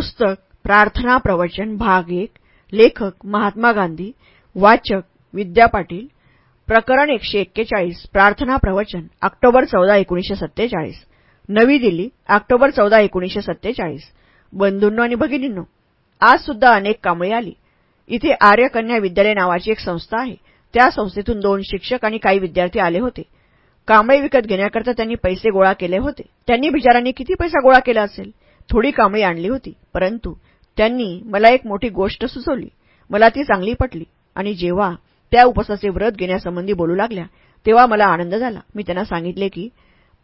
पुस्तक प्रार्थना प्रवचन भाग एक लेखक महात्मा गांधी वाचक विद्या पाटील प्रकरण एकशे एक्केचाळीस प्रार्थना प्रवचन ऑक्टोबर चौदा एकोणीशे सत्तेचाळीस. नवी दिल्ली ऑक्टोबर चौदा एकोणीशे सत्तेचाळीस. बंधूंनो आणि भगिनींनो आज सुद्धा अनेक कांबळी आली. इथे आर्यकन्या विद्यालय नावाची एक संस्था आहे. त्या संस्थेतून दोन शिक्षक आणि काही विद्यार्थी आले होते. कांबळे विकत घेण्याकरता त्यांनी पैसे गोळा केले होते. त्यांनी बिचारांनी किती पैसा गोळा केला असेल? थोडी कांबळी आणली होती परंतु त्यांनी मला एक मोठी गोष्ट सुचवली. मला ती चांगली पटली आणि जेव्हा त्या उपवासाचे व्रत घेण्यासंबंधी बोलू लागल्या तेव्हा मला आनंद झाला. मी त्यांना सांगितले की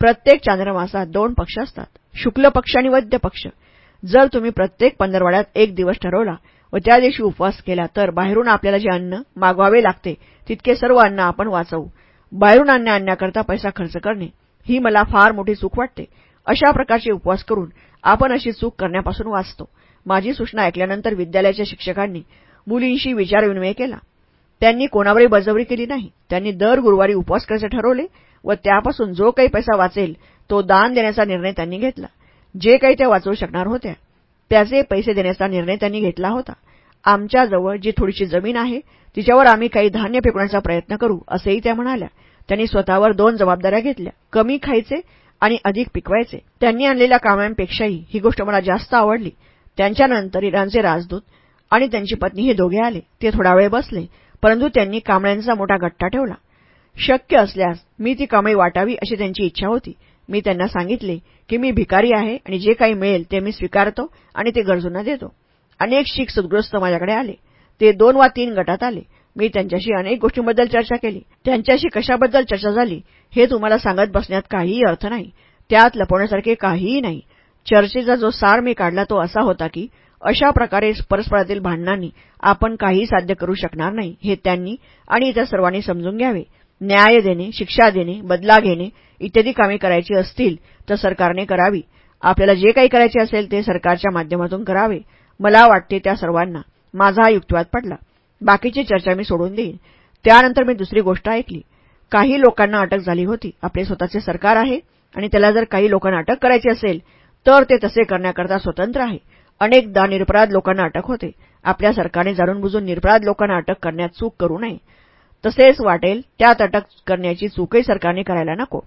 प्रत्येक चांद्रमासात दोन पक्ष असतात शुक्ल पक्ष आणि वैद्य पक्ष. जर तुम्ही प्रत्येक पंधरवाड्यात एक दिवस ठरवला व त्या दिवशी उपवास केला तर बाहेरून आपल्याला जे अन्न मागवावे लागते तितके सर्व अन्न आपण वाचवू. बाहेरून अन्न आणण्याकरता पैसा खर्च करणे ही मला फार मोठी चूक वाटते. अशा प्रकारचे उपवास करून आपण अशी चूक करण्यापासून वाचतो. माझी सूचना ऐकल्यानंतर विद्यालयाच्या शिक्षकांनी मुलींशी विचारविनिमय केला. त्यांनी कोणावरही बजवरी केली नाही. त्यांनी दर गुरुवारी उपवास करायचे ठरवले व त्यापासून जो काही पैसा वाचेल तो दान देण्याचा निर्णय त्यांनी घेतला. जे काही त्या वाचवू शकणार होत्या त्याचे पैसे देण्याचा निर्णय त्यांनी घेतला होता. आमच्याजवळ जी थोडीशी जमीन आहे तिच्यावर आम्ही काही धान्य फेकण्याचा प्रयत्न करू असेही त्या म्हणाल्या. त्यांनी स्वतःवर दोन जबाबदाऱ्या घेतल्या. कमी खायचे आणि अधिक पिकवायचे. त्यांनी आणलेल्या कामांपेक्षाही ही गोष्ट मला जास्त आवडली. त्यांच्यानंतर इराणचे राजदूत आणि त्यांची पत्नी हे दोघे आले. ते थोडा वेळ बसले परंतु त्यांनी कांबळ्यांचा मोठा गट्टा ठेवला. शक्य असल्यास मी ती कांबळी वाटावी अशी त्यांची इच्छा होती. मी त्यांना सांगितले की मी भिकारी आहे आणि जे काही मिळेल ते मी स्वीकारतो आणि ते गरजूंना देतो. अनेक शीख सद्ग्रस्त माझ्याकडे आले. ते दोन वा तीन गटात आले. मी त्यांच्याशी अनेक गोष्टींबद्दल चर्चा केली. त्यांच्याशी कशाबद्दल चर्चा झाली हे तुम्हाला सांगत बसण्यात काहीही अर्थ नाही. त्यात लपवण्यासारखे काहीही नाही. चर्चेचा जो सार मी काढला तो असा होता की अशा प्रकारे परस्परातील भांडणांनी आपण काही साध्य करू शकणार नाही हे त्यांनी आणि इतर सर्वांनी समजून घ्यावे. न्याय देणे शिक्षा देणे बदला घेणे इत्यादी कामे करायची असतील तर सरकारने करावी. आपल्याला जे काही करायचे असेल ते सरकारच्या माध्यमातून करावे. मला वाटते त्या सर्वांना माझा हा युक्तिवाद पडला बाकीची चर्चा मी सोडून देईन. त्यानंतर मी दुसरी गोष्ट ऐकली. काही लोकांना अटक झाली होती. आपले स्वतःचे सरकार आहे आणि त्याला जर काही लोकांना अटक करायची असेल तर ते तसे करण्याकरता स्वतंत्र आहे. अनेकदा निरपराध लोकांना अटक होते. आपल्या सरकारने जाणून बुजून निरपराध लोकांना अटक करण्यात चूक करू नये. तसेच वाटेल त्यात अटक करण्याची चूकही सरकारने करायला नको.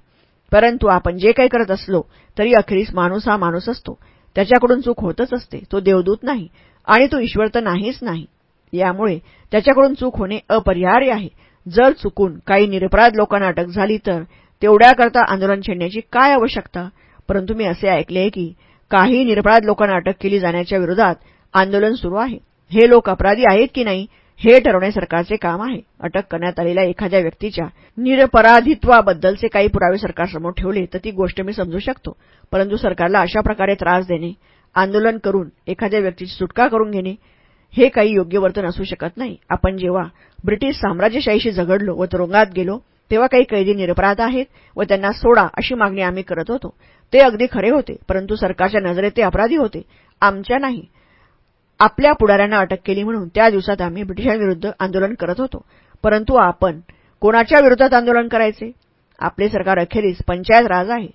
परंतु आपण जे काही करत असलो तरी अखेरीस माणूस हा माणूस असतो. त्याच्याकडून चूक होतच असते. तो देवदूत नाही आणि तो ईश्वर तर नाहीच नाही. यामुळे त्याच्याकडून चूक होणे अपरिहार्य आहे. जर चुकून काही निरपराध लोकांना अटक झाली तर तेवढ्याकरता आंदोलन छेडण्याची काय आवश्यकता? परंतु मी असे ऐकले की काही निरपराध लोकांना अटक केली जाण्याच्या विरोधात आंदोलन सुरू आहे. हे लोक अपराधी आहेत की नाही हे ठरवणे सरकारचे काम आहे. अटक करण्यात आलेल्या एखाद्या व्यक्तीच्या निरपराधित्वाबद्दलचे काही पुरावे सरकारसमोर ठेवले तर ती गोष्ट मी समजू शकतो. परंतु सरकारला अशा प्रकारे त्रास देणे आंदोलन करून एखाद्या व्यक्तीची सुटका करून घेणे हे काही योग्य वर्तन असू शकत नाही. आपण जेव्हा ब्रिटिश साम्राज्यशाहीशी झगडलो व तुरुंगात गेलो तेव्हा काही कैदी निरपराध आहेत व त्यांना सोडा अशी मागणी आम्ही करत होतो. ते अगदी खरे होते परंतु सरकारच्या नजरेत ते अपराधी होते. आमच्या नाही. आपल्या पुढाऱ्यांना अटक केली म्हणून त्या दिवसात आम्ही ब्रिटिशांविरुद्ध आंदोलन करत होतो. परंतु आपण कोणाच्या विरोधात आंदोलन करायचे? आपले सरकार अखेरीस पंचायत राज आहे.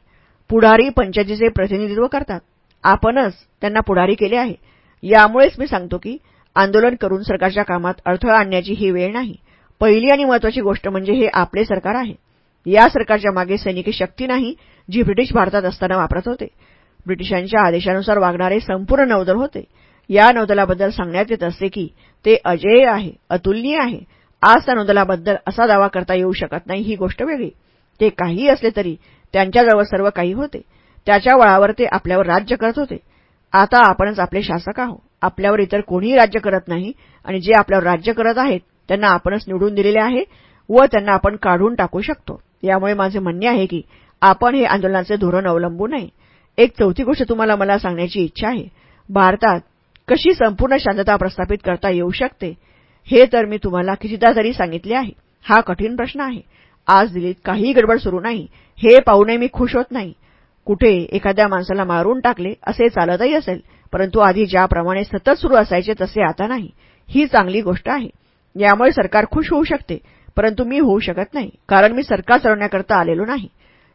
पुढारी पंचायतीचे प्रतिनिधित्व करतात. आपणच त्यांना पुढारी केले आहे. यामुळेच मी सांगतो की आंदोलन करून सरकारच्या कामात अडथळा आणण्याची ही वेळ नाही. पहिली आणि महत्वाची गोष्ट म्हणजे हे आपले सरकार आहे. या सरकारच्या मागे सैनिकी शक्ती नाही जी ब्रिटिश भारतात असताना वापरत होते. ब्रिटिशांच्या आदेशानुसार वागणारे संपूर्ण नौदल होते. या नौदलाबद्दल सांगण्यात येत असते की ते अजेय आहे अतुलनीय आहे. आज त्या नौदलाबद्दल असा दावा करता येऊ शकत नाही ही गोष्ट वेगळी. ते काहीही असले तरी त्यांच्याजवळ सर्व काही होते. त्याच्या वळावर ते आपल्यावर राज्य करत होते. आता आपणच आपले शासक आहो आपल्यावर इतर कोणीही राज्य करत नाही आणि जे आपल्यावर राज्य करत आहेत त्यांना आपणच निवडून दिलेले आहे व त्यांना आपण काढून टाकू शकतो. यामुळे माझे म्हणणे आहे की आपण हे आंदोलनाचे धोरण अवलंबू नये एक चौथी गोष्ट तुम्हाला मला सांगण्याची इच्छा आहे. भारतात कशी संपूर्ण शांतता प्रस्थापित करता येऊ शकते हे तर मी तुम्हाला कितीदा तरी सांगितले आहे. हा कठीण प्रश्न आहे. आज दिल्लीत काहीही गडबड सुरू नाही. हे पाहूनही मी खुश होत नाही. कुठे एखाद्या माणसाला मारून टाकले असे चालतही असेल. परंतु आधी ज्याप्रमाणे सतत सुरू असायचे तसे आता नाही. ही चांगली गोष्ट आहे. यामुळे सरकार खुश होऊ शकते. परंतु मी होऊ शकत नाही कारण मी सरकार चालवण्याकरता आलेलो नाही.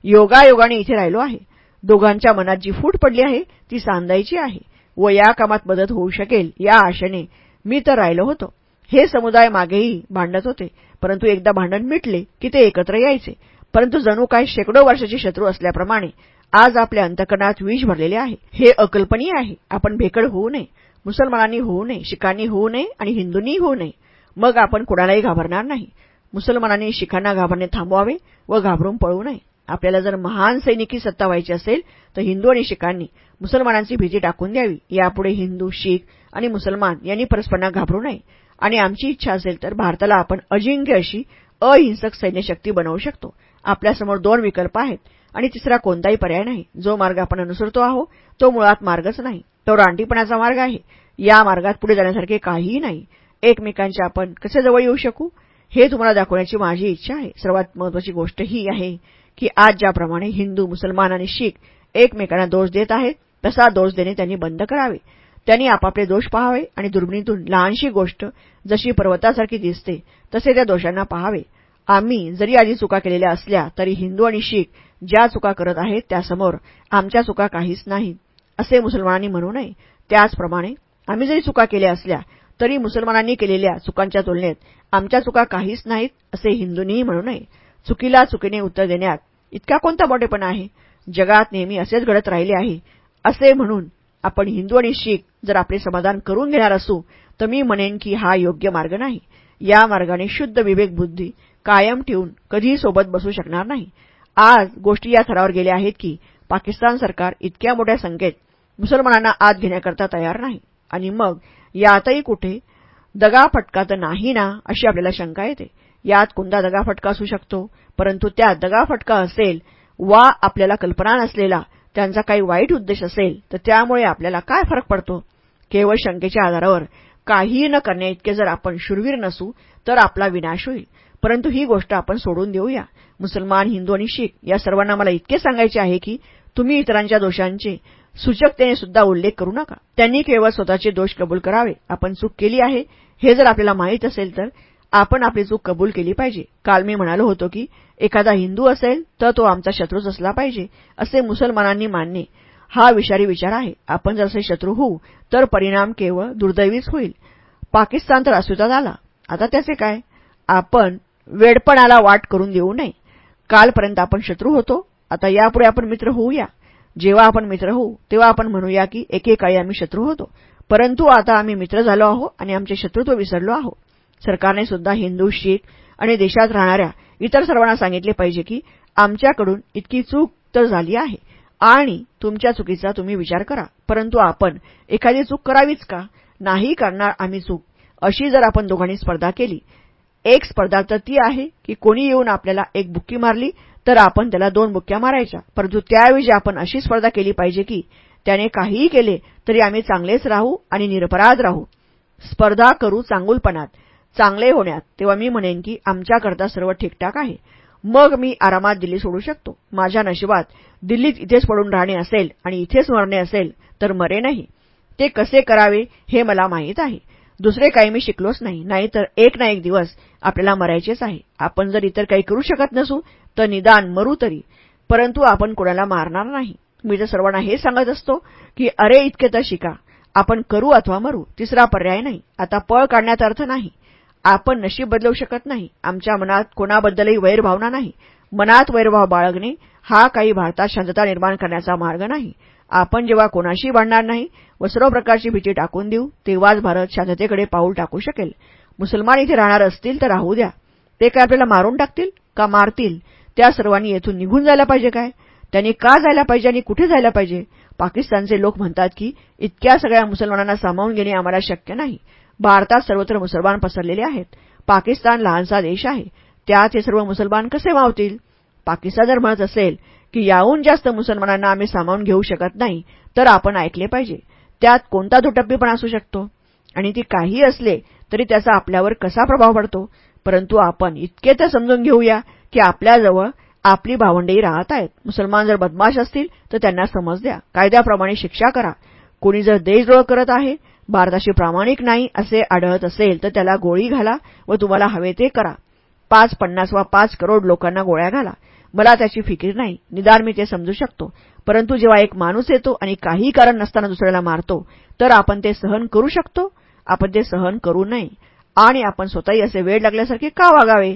योगायोगाने इथे राहिलो आहे. दोघांच्या मनात जी फूट पडली आहे ती सांदायची आहे. व या कामात मदत होऊ शकेल या आशेने मी तर राहिलो होतो. हे समुदाय मागेही भांडत होते. परंतु एकदा भांडण मिटले की ते एकत्र यायचे. परंतु जणू काय शेकडो वर्षाचे शत्रू असल्याप्रमाणे आज आपल्या अंतकरणात विष भरलेले आहे. हे अकल्पनीय आहे. आपण भेकड होऊ नये. मुसलमानांनी होऊ नये. शिखांनी होऊ नये आणि हिंदूंनी होऊ नये. मग आपण कुणालाही घाबरणार नाही. मुसलमानांनी शिखांना घाबरणे थांबवावे व घाबरून पळू नये. आपल्याला जर महान सैनिकी सत्ता व्हायची असेल तर हिंदू आणि शिखांनी मुसलमानांची भीती टाकून द्यावी. यापुढे हिंदू शीख आणि मुसलमान यांनी परस्परांना घाबरू नये. आणि आमची इच्छा असेल तर भारताला आपण अजिंक्य अशी अहिंसक सैन्यशक्ती बनवू शकतो. आपल्यासमोर दोन विकल्प आहेत. आणि तिसरा कोणताही पर्याय नाही. जो मार्ग आपण अनुसरतो आहो तो मुळात मार्गच नाही. तो रानटीपणाचा मार्ग आहे. या मार्गात पुढे जाण्यासारखे काहीही नाही. एकमेकांच्या आपण कसे जवळ येऊ शकू? हे तुम्हाला दाखवण्याची माझी इच्छा आहे. सर्वात महत्वाची गोष्ट ही आहे की आज ज्याप्रमाणे हिंदू मुसलमान आणि शीख एकमेकांना दोष देत आहेत तसा दोष देणे त्यांनी बंद करावे. त्यांनी आपापले दोष पहावे आणि दुर्बिणीतून लहानशी गोष्ट जशी पर्वतासारखी दिसते तसे त्या दोषांना पहावे. आम्ही जरी आधी चुका केलेल्या असल्या तरी हिंदू आणि शीख ज्या चुका करत आहेत त्यासमोर आमच्या चुका काहीच नाहीत असे मुसलमानांनी म्हणू नये. त्याचप्रमाणे आम्ही जरी चुका केल्या असल्या तरी मुसलमानांनी केलेल्या चुकांच्या तुलनेत आमच्या चुका काहीच नाहीत असे हिंदूंनीही म्हणू नये. चुकीला चुकीने उत्तर देण्यात इतका कोणता मोठेपणा आहे? जगात नेहमी असेच घडत राहिले आहे. असे म्हणून आपण हिंदू आणि शीख जर आपले समाधान करून घेणार असू तर मी म्हणेन की हा योग्य मार्ग नाही. या मार्गाने शुद्ध विवेक बुद्धी कायम ठेवून कधीही सोबत बसू शकणार नाही. आज गोष्टी या थरावर गेल्या आहेत की पाकिस्तान सरकार इतक्या मोठ्या संख्येत मुसलमानांना आत घेण्याकरता तयार नाही. आणि मग यातही कुठे दगाफटका तर नाही ना अशी आपल्याला शंका येते. यात कोणता दगाफटका असू शकतो? परंतु त्यात दगाफटका असेल वा आपल्याला कल्पना नसलेला त्यांचा काही वाईट उद्देश असेल तर त्यामुळे आपल्याला काय फरक पडतो? केवळ शंकेच्या आधारावर काहीही न करण्याइतके जर आपण शूरवीर नसू तर आपला विनाश होईल. परंतु ही गोष्ट आपण सोडून देऊया. मुसलमान हिंदू आणि शीख या सर्वांना मला इतके सांगायचे आहे की तुम्ही इतरांच्या दोषांचे सूचकतेने सुद्धा उल्लेख करू नका. त्यांनी केवळ स्वतःचे दोष कबूल करावे. आपण चूक केली आहे हे जर आपल्याला माहीत असेल तर आपण आपली चूक कबूल केली पाहिजे. काल मी म्हणालो होतो की एखादा हिंदू असेल तर तो आमचा शत्रूच असला पाहिजे असे मुसलमानांनी मानणे. हा विषारी विचार आहे. आपण जर असे शत्रू होऊ तर परिणाम केवळ दुर्दैवीच होईल. पाकिस्तान तर अस्तित्वात आला. आता त्याचे काय? आपण वेडपणाला वाट करून देऊ नये. कालपर्यंत आपण शत्रू होतो. आता यापुढे आपण मित्र होऊया. जेव्हा आपण मित्र होऊ तेव्हा आपण म्हणूया की एकेकाळी आम्ही शत्रू होतो. परंतु आता आम्ही मित्र झालो आहो आणि आमचे शत्रुत्व विसरलो आहोत. सरकारने सुद्धा हिंदू शीख आणि देशात राहणाऱ्या इतर सर्वांना सांगितले पाहिजे की आमच्याकडून इतकी चूक तर झाली आहे. आणि तुमच्या चुकीचा तुम्ही विचार करा. परंतु आपण एखादी चूक करावीच का? नाही करणार आम्ही चूक. अशी जर आपण दोघांनी स्पर्धा केली एक स्पर्धा तर ती आहे की कोणी येऊन आपल्याला एक बुक्की मारली तर आपण त्याला दोन बुक्क्या मारायच्या. परंतु त्याऐवजी आपण अशी स्पर्धा केली पाहिजे की त्याने काहीही केले तरी आम्ही चांगलेच राहू आणि निरपराध राहू. स्पर्धा करू चांगुलपणात. चांगले होण्यात तेव्हा मी म्हणेन की आमच्याकरता सर्व ठीकठाक आहे. मग मी आरामात दिल्ली सोडू शकतो. माझ्या नशिबात दिल्लीत इथेच पडून राहणे असेल आणि इथेच मरणे असेल तर मरे नाही. ते कसे करावे हे मला माहीत आहे. दुसरे काही मी शिकलोच नाही. नाहीतर एक ना एक दिवस आपल्याला मरायचेच आहे. आपण जर इतर काही करू शकत नसू तर निदान मरू तरी. परंतु आपण कोणाला मारणार नाही. मी तर सर्वांना हे सांगत असतो की अरे इतके तर शिका. आपण करू अथवा मरू तिसरा पर्याय नाही. आता पळ काढण्यात अर्थ नाही. आपण नशीब बदलवू शकत नाही. आमच्या मनात कोणाबद्दलही वैरभावना नाही. मनात वैरभाव बाळगणे हा काही भारतात शांतता निर्माण करण्याचा मार्ग नाही. आपण जेव्हा कोणाशी भांडणार नाही व सर्व प्रकारची भीती टाकून देऊ. तेव्हाच भारत शांततेकडे पाऊल टाकू शकेल. मुसलमान इथे राहणार असतील तर राहू द्या. ते काय आपल्याला मारून टाकतील? का मारतील? त्या सर्वांनी येथून निघून जायला पाहिजे काय? त्यांनी का जायला पाहिजे आणि कुठे जायला पाहिजे? पाकिस्तानचे लोक म्हणतात की इतक्या सगळ्या मुसलमानांना सामावून घेणे आम्हाला शक्य नाही. भारतात सर्वत्र मुसलमान पसरलेले आहेत. पाकिस्तान लहानसा देश आहे. त्यात हे सर्व मुसलमान कसे मावतील? पाकिस्तान जर म्हणत असेल की याहून जास्त मुसलमानांना आम्ही सामावून घेऊ शकत नाही तर आपण ऐकले पाहिजे. त्यात कोणता दुटप्पीपणा असू शकतो? आणि ती काही असले तरी त्याचा आपल्यावर कसा प्रभाव पडतो? परंतु आपण इतके तर समजून घेऊया की आपल्याजवळ आपली भावंडेही राहत आहेत. मुसलमान जर बदमाश असतील तर त्यांना समज द्या. कायद्याप्रमाणे शिक्षा करा. कोणी जर देशद्रोह करत आहे भारताशी प्रामाणिक नाही असे आढळत असेल तर त्याला गोळी घाला व तुम्हाला हवे ते करा. पाच पन्नास वा पाच करोड लोकांना गोळ्या घाला. मला त्याची फिकीर नाही. निदान मी ते समजू शकतो. परंतु जेव्हा एक माणूस येतो आणि काही कारण नसताना दुसऱ्याला मारतो तर आपण ते सहन करू शकतो आपण ते सहन करू नये. आणि आपण स्वतःही असे वेळ लागल्यासारखे का वागावे?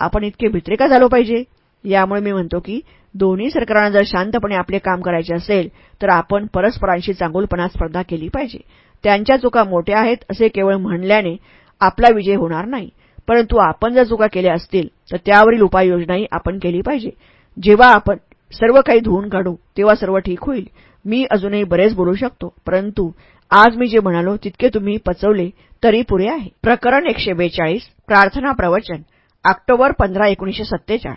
आपण इतके भित्रे का झालो पाहिजे? यामुळे मी म्हणतो की दोन्ही सरकारांना जर शांतपणे आपले काम करायचे असेल तर आपण परस्परांशी चांगुलपणात स्पर्धा केली पाहिजे. त्यांच्या चुका मोठ्या आहेत असे केवळ म्हणल्याने आपला विजय होणार नाही. परंतु आपण जर चुका केल्या असतील तर त्यावरील उपाययोजनाही आपण केली पाहिजे. जेव्हा आपण सर्व काही धुवून काढू तेव्हा सर्व ठीक होईल. मी अजूनही बरेच बोलू शकतो परंतु आज मी जे म्हणालो तितके तुम्ही पचवले तरी पुरे आहे. प्रकरण एकशे बेचाळीस प्रार्थना प्रवचन ऑक्टोबर पंधरा एकोणीसशे सत्तेचाळ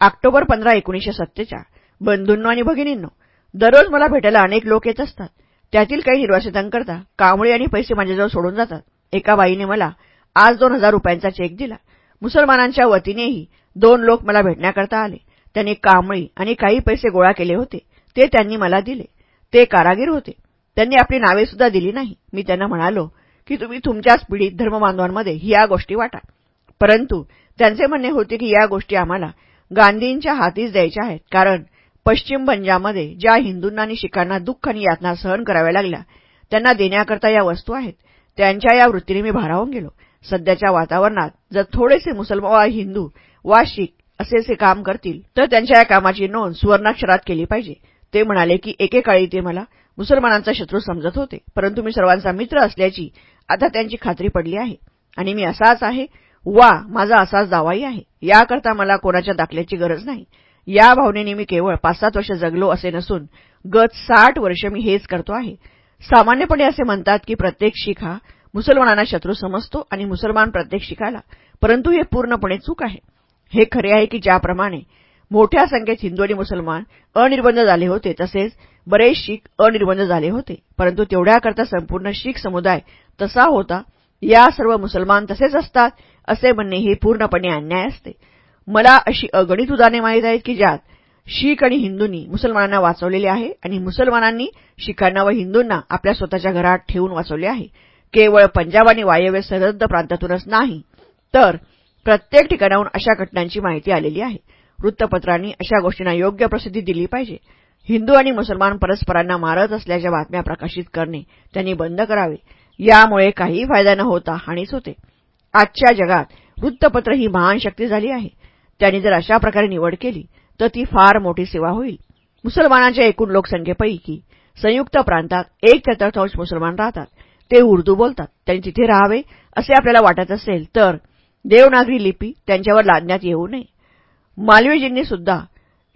ऑक्टोबर पंधरा एकोणीसशे सत्तेचाळ. बंधूंनो आणि भगिनींनो दररोज मला भेटायला अनेक लोक येत असतात. त्यातील काही निर्वासितांकरता कांबळे आणि पैसे माझ्याजवळ सोडून जातात. एका बाईने मला आज दोन हजार रुपयांचा चेक दिला. मुसलमानांच्या वतीनेही दोन लोक मला भेटण्याकरता आले. त्यांनी कांबळी आणि काही पैसे गोळा केले होते. ते त्यांनी मला दिले. ते कारागीर होते. त्यांनी आपली नावे सुद्धा दिली नाही. मी त्यांना म्हणालो की तुम्ही तुमच्याच पिढीत धर्मबांधवांमध्ये या गोष्टी वाटा. परंतु त्यांचे म्हणणे होते की या गोष्टी आम्हाला गांधींच्या हातीच द्यायच्या आहेत. कारण पश्चिम पंजाबमध्ये ज्या हिंदूंना आणि शिखांना दुःख आणि यातना सहन कराव्या लागल्या त्यांना देण्याकरता या वस्तू आहेत. त्यांच्या या वृत्तीने मी भारावून गेलो. सध्याच्या वातावरणात जर थोडेसे मुसलमान वा हिंदू वा शीख असे असे काम करतील तर त्यांच्या या कामाची नोंद सुवर्णाक्षरात केली पाहिजे. ते म्हणाले की एकेकाळी ते मला मुसलमानांचा शत्रू समजत होते परंतु मी सर्वांचा मित्र असल्याची आता त्यांची खात्री पडली आहे. आणि मी असाच आहे वा माझा असाच दावाही आहे. याकरता मला कोणाच्या दाखल्याची गरज नाही. या भावनेने मी केवळ पाच सात वर्ष जगलो असे नसून गत साठ वर्ष मी हेच करतो आहे. सामान्यपणे असे म्हणतात की प्रत्येक शीख हा मुसलमानांना शत्रू समजतो आणि मुसलमान प्रत्येक शिखाला परंतु हे पूर्णपणे चूक आहे. हे खरे आहे की ज्याप्रमाणे मोठ्या संख्येत हिंदू आणि मुसलमान अनिर्बंध झाले होते तसेच बरेच शीख अनिर्बंध झाले होते. परंतु तेवढ्याकरता संपूर्ण शीख समुदाय तसा होता. या सर्व मुसलमान तसेच असतात असे म्हणणे हे पूर्णपणे अन्याय असते. मला अशी अगणित उदाहरणे माहीत आहेत की ज्यात शीख आणि हिंदूंनी मुसलमानांना वाचवलेले आहे आणि मुसलमानांनी शिखांना व हिंदूंना आपल्या स्वतःच्या घरात ठेवून वाचवले आहे. केवळ पंजाब आणि वायव्य सरहद्द प्रांतातूनच नाही तर प्रत्येक ठिकाणाहून अशा घटनांची माहिती आलेली आहे. वृत्तपत्रांनी अशा गोष्टींना योग्य प्रसिद्धी दिली पाहिजे. हिंदू आणि मुसलमान परस्परांना मारत असल्याच्या बातम्या प्रकाशित करणे त्यांनी बंद करावे. यामुळे काही फायदा न होता हानीच होते. आजच्या जगात वृत्तपत्र ही महान शक्ती झाली आहे. त्यांनी जर अशा प्रकारे निवड केली तर ती फार मोठी सेवा होईल. मुसलमानांच्या एकूण लोकसंख्येपैकी संयुक्त प्रांतात एक चतुर्थांश मुसलमान राहतात. ते उर्दू बोलतात. त्यांनी तिथे राहावे असे आपल्याला वाटत असेल तर देवनागरी लिपी त्यांच्यावर लादण्यात येऊ नये. मालवीजींनी सुद्धा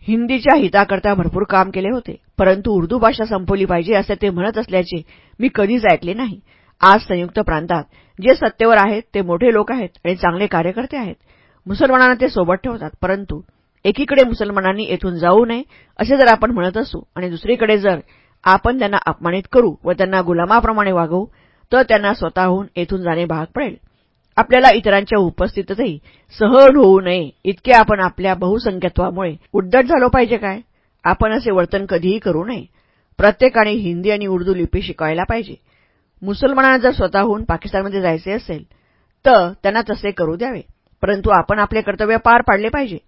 हिंदीच्या हिताकरता भरपूर काम केले होते परंतु उर्दू भाषा संपवली पाहिजे असे ते म्हणत असल्याचे मी कधीच ऐकले नाही. आज संयुक्त प्रांतात जे सत्तेवर आहेत ते मोठे लोक आहेत आणि चांगले कार्यकर्ते आहेत. मुसलमानांना ते सोबत ठेवतात परंतु एकीकडे मुसलमानांनी येथून जाऊ नये असे जर आपण म्हणत असू आणि दुसरीकडे जर आपण त्यांना अपमानित करू व त्यांना गुलामाप्रमाणे वागवू तर त्यांना स्वतःहून येथून जाणे भाग पडेल. आपल्याला इतरांच्या उपस्थितीतही सहन होऊ नये इतके आपण आपल्या बहुसंख्यत्वामुळे उड्डट झालो पाहिजे काय? आपण असे वर्तन कधीही करू नये. प्रत्येकाने हिंदी आणि उर्दू लिपी शिकायला पाहिजे. मुसलमानांना जर स्वतःहून पाकिस्तानमध्ये जायचे असेल तर त्यांना तसे करू द्यावे. परंतु आपण आपले कर्तव्य पार पाडले पाहिजे.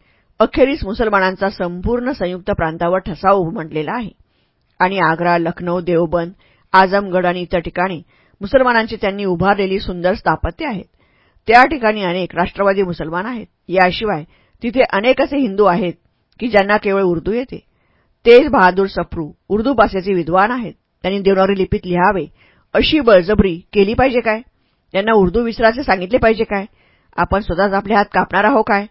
अखेरीस मुसलमानांचा संपूर्ण संयुक्त प्रांतावर ठसा उमटलेला आहे. आणि आग्रा लखनौ देवबंद आजमगड आणि इतर ठिकाणी मुसलमानांची त्यांनी उभारलेली सुंदर स्थापत्य आहेत. त्या ठिकाणी अनेक राष्ट्रवादी मुसलमान आहेत. याशिवाय तिथे अनेक असे हिंदू आहेत की ज्यांना केवळ उर्दू येते. तेज बहादूर सप्रू उर्दू भाषेचे विद्वान आहेत. त्यांनी देवनारी लिपीत लिहावे अशी बळजबरी केली पाहिजे काय? त्यांना उर्दू विसराचे सांगितले पाहिजे काय? आपण स्वतःच आपले हात कापणार आहो काय?